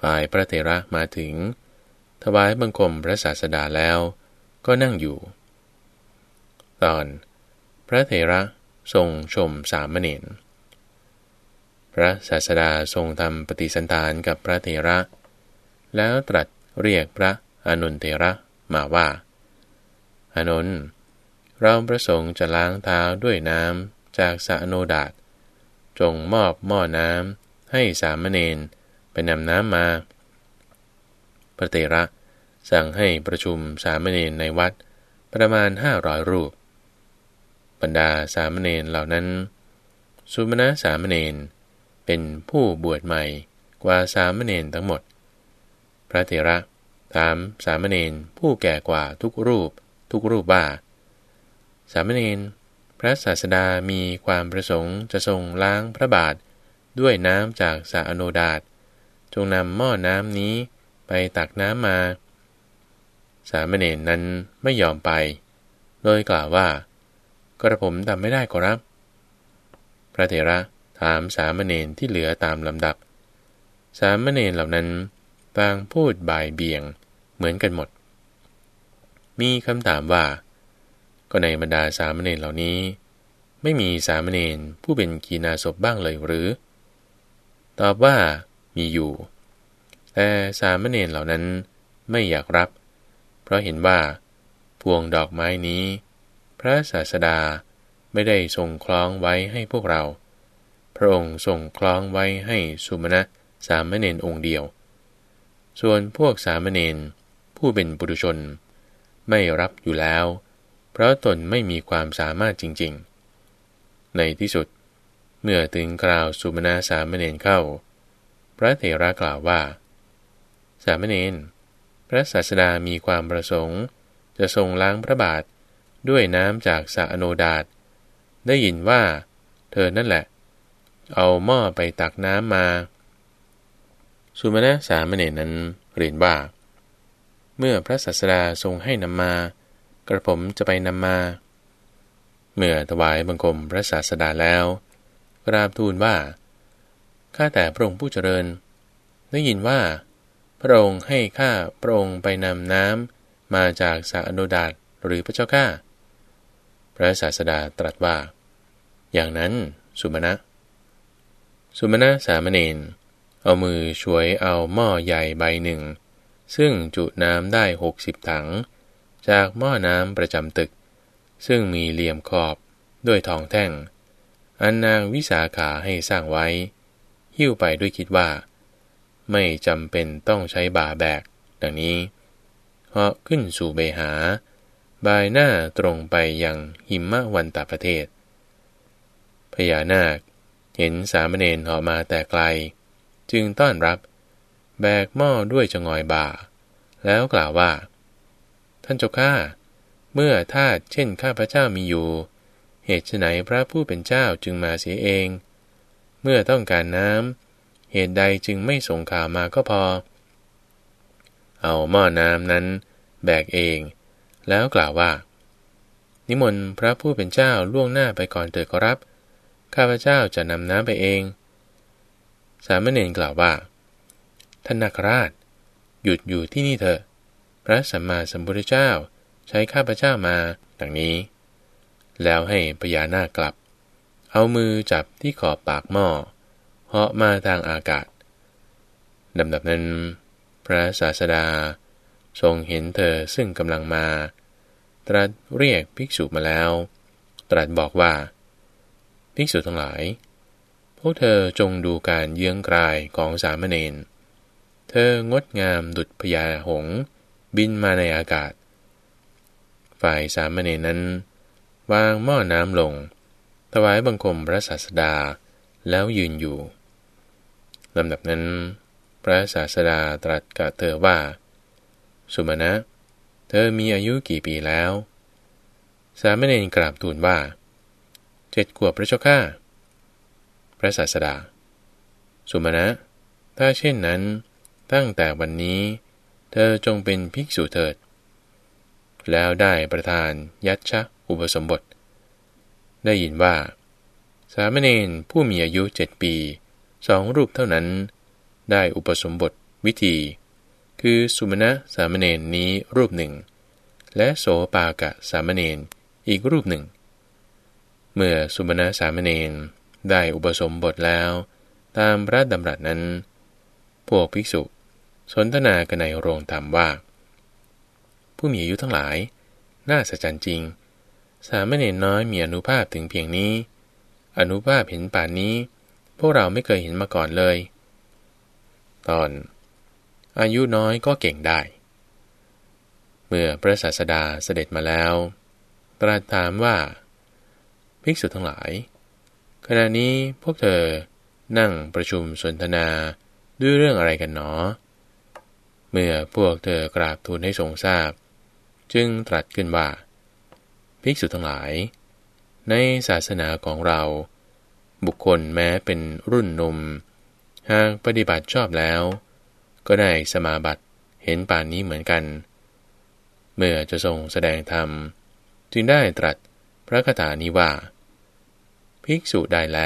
ฝ่ายพระเถระมาถึง ถวายบังคมพระศาสดาแล้วก็นั่งอยู่ ตอน พระเถระทรงชมสามเณรพระศาสดาทรงทำปฏิสันทานกับพระเถระ แล้วตรัสเรียกพระอนุนเถระ มาว่าอนุนเราประสงค์จะล้างเท้าด้วยน้ำจากสะโนดาตจงมอบหม้อน้ำให้สามเณรไปนำน้ำมา พระเถระสั่งให้ประชุมสามเณรในวัดประมาณห้าร้อยรูป บรรดาสามเณรเหล่านั้น สุมาณะสามเณรเป็นผู้บวชใหม่กว่าสามเณรทั้งหมด พระเถระ ถามสามเณรผู้แก่กว่าทุกรูป ทุกรูปว่า สามเณรพระศาสดามีความประสงค์จะทรงล้างพระบาทด้วยน้ำจากสาโนดาตจงนำหม้อน้ำนี้ไปตักน้ำมา สามเณรนั้นไม่ยอมไป โดยกล่าวว่า กระผมทำไม่ได้ขอรับ พระเถระถามสามเณรที่เหลือตามลำดับ สามเณรเหล่านั้น ต่างพูดบ่ายเบี่ยง เหมือนกันหมด มีคำถามว่า ก็ในบรรดาสามเณรเหล่านี้ ไม่มีสามเณรผู้เป็นกีนาศพบ้างเลยหรือ ตอบว่ามีอยู่ แต่สามเณรเหล่านั้นไม่อยากรับ เพราะเห็นว่า พวงดอกไม้นี้ พระศาสดาไม่ได้ทรงคล้องไว้ให้พวกเรา พระองค์ทรงคล้องไว้ให้สุมาณะสามเณรองค์เดียว ส่วนพวกสามเณรผู้เป็นปุถุชน ไม่รับอยู่แล้ว เพราะตนไม่มีความสามารถจริง ๆ ในที่สุด เมื่อถึงกล่าวสุมาณะสามเณรเข้า พระเถระกล่าวว่า สามเณรพระศาสดามีความประสงค์ จะทรงล้างพระบาทด้วยน้ำจากสะอโนดาตได้ยินว่า เธอนั่นแหละ เอาหม้อไปตักน้ำมา สุมาณะสามเณรนั้นเรียนว่า เมื่อพระศาสดาทรงให้นำมา กระผมจะไปนำมา เมื่อถวายบังคมพระศาสดาแล้วกราบทูลว่า ข้าแต่พระองค์ผู้เจริญ ได้ยินว่า พระองค์ให้ข้าพระองค์ไปนำน้ำมาจากสาอโนดาตหรือพระเจ้าข้า พระศาสดาตรัสว่า อย่างนั้นสุมาณะสุมาณะสามเณร เอามือช่วยเอาหม้อใหญ่ใบหนึ่ง ซึ่งจุน้ำได้หกสิบถัง จากหม้อน้ำประจำตึก ซึ่งมีเหลี่ยมขอบด้วยทองแท่ง อันนางวิสาขาให้สร้างไว้ หิ้วไปด้วยคิดว่า ไม่จำเป็นต้องใช้บาแบก ดังนี้เหาะขึ้นสู่เบหา บายหน้าตรงไปยังหิมะวันตาประเทศ พญานาคเห็นสามเณรเหาะมาแต่ไกล จึงต้อนรับ แบกหม้อด้วยจงอยบ่า แล้วกล่าวว่า ท่านเจ้าข้าเมื่อทาตเช่นข้าพระเจ้ามีอยู่ เหตุไหนพระผู้เป็นเจ้าจึงมาเสียเอง เมื่อต้องการน้ำเหตุใดจึงไม่ส่งข่าวมาก็พอ เอาหม้อน้ำนั้น แบกเอง แล้วกล่าวว่า นิมนต์พระผู้เป็นเจ้าล่วงหน้าไปก่อนเถิดขอรับ ข้าพระเจ้าจะนำน้ำไปเอง สามเณรกล่าวว่าท่านนาคราช หยุดอยู่ที่นี่เถอะ พระสัมมาสัมพุทธเจ้าใช้ข้าพเจ้ามาดังนี้ แล้วให้พญานาคกลับ เอามือจับที่ขอบปากหม้อเหาะมาทางอากาศดำดับนั้น พระศาสดา ทรงเห็นเธอซึ่งกำลังมา ตรัสเรียกภิกษุมาแล้ว ตรัสบอกว่า ภิกษุทั้งหลาย พวกเธอจงดูการเยื้องกลายของสามเณร เธองดงามดุจพญาหง บินมาในอากาศ ฝ่ายสามเณรนั้น วางหม้อน้ำลง ถวายบังคมพระศาสดาแล้วยืนอยู่ลำดับนั้น พระศาสดาตรัสกับเธอว่า สุมาณะเธอมีอายุกี่ปีแล้ว สามเณรกราบทูลว่า เจ็ดขวบพระเจ้าข้า พระศาสดา สุมาณะ ถ้าเช่นนั้น ตั้งแต่วันนี้ เธอจงเป็นภิกษุเถิด แล้วได้ประทานยัตชะอุปสมบท ได้ยินว่า สามเณรผู้มีอายุเจ็ดปีสองรูปเท่านั้น ได้อุปสมบทวิธี คือสุมาณะสามเณรนี้รูปหนึ่ง และโสปากะสามเณรอีกรูปหนึ่ง เมื่อสุมาณะสามเณร ได้อุปสมบทแล้ว ตามพระดำรัสนั้น พวกภิกษุ สนทนากันในโรงธรรมว่า ผู้มีอายุทั้งหลาย น่าสัจจริง สามเณรน้อยมีอนุภาพถึงเพียงนี้ อนุภาพเห็นป่านนี้ พวกเราไม่เคยเห็นมาก่อนเลย ตอน อายุน้อยก็เก่งได้ เมื่อพระศาสดาเสด็จมาแล้ว ตรัสถามว่า ภิกษุทั้งหลาย ขณะนี้พวกเธอนั่งประชุมสนทนาด้วยเรื่องอะไรกันหนอ เมื่อพวกเธอกราบทูลให้ทรงทราบ จึงตรัสขึ้นว่า ภิกษุทั้งหลาย ในศาสนาของเรา บุคคลแม้เป็นรุ่นนมหากปฏิบัติชอบแล้ว ก็ได้สมาบัติเห็นป่านนี้เหมือนกัน เมื่อจะทรงแสดงธรรม จึงได้ตรัสพระคาถานี้ว่า ภิกษุได้แล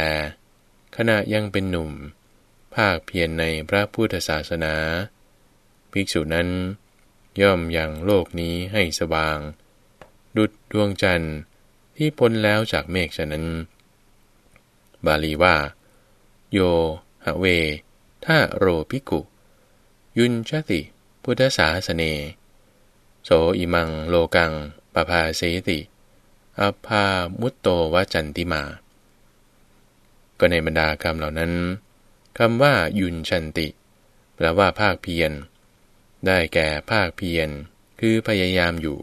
ขณะยังเป็นหนุ่ม ภาคเพียรในพระพุทธศาสนา ภิกษุนั้น ย่อมยังโลกนี้ให้สว่าง ดุดดวงจันทร์ที่พ้นแล้วจากเมฆฉะนั้น บาลีว่า โยหะเวท่าโรภิกุ ยุนชติ พุทธศาสเน โสอิมังโลกังปภาเสติอภามุตโตวจันติมา ก็ในบรรดาคำเหล่านั้นคำว่ายุนชันติ แปลว่าภาคเพียร ได้แก่ภาคเพียร คือพยายามอยู่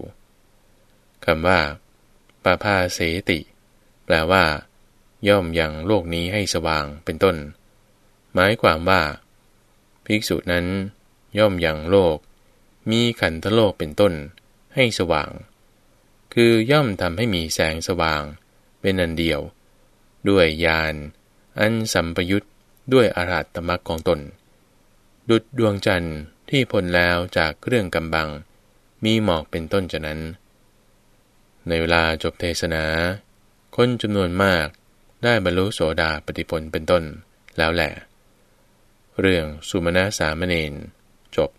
คำว่าปาภาเสติ แปลว่า ย่อมยังโลกนี้ให้สว่างเป็นต้น หมายความว่า ภิกษุนั้น ย่อมยังโลก มีขันธโลกเป็นต้น ให้สว่าง คือย่อมทำให้มีแสงสว่าง เป็นอันเดียว ด้วยญาณ อันสัมปยุตด้วยอารัตตมักของตน ดุดดวงจันทร์ที่พ้นแล้วจากเครื่องกำบัง มีหมอกเป็นต้นจะนั้น ในเวลาจบเทศนา คนจำนวนมากได้บรรลุโสดาปฏิผลเป็นต้นแล้วแหละ เรื่องสุมาณะสามเณรจบ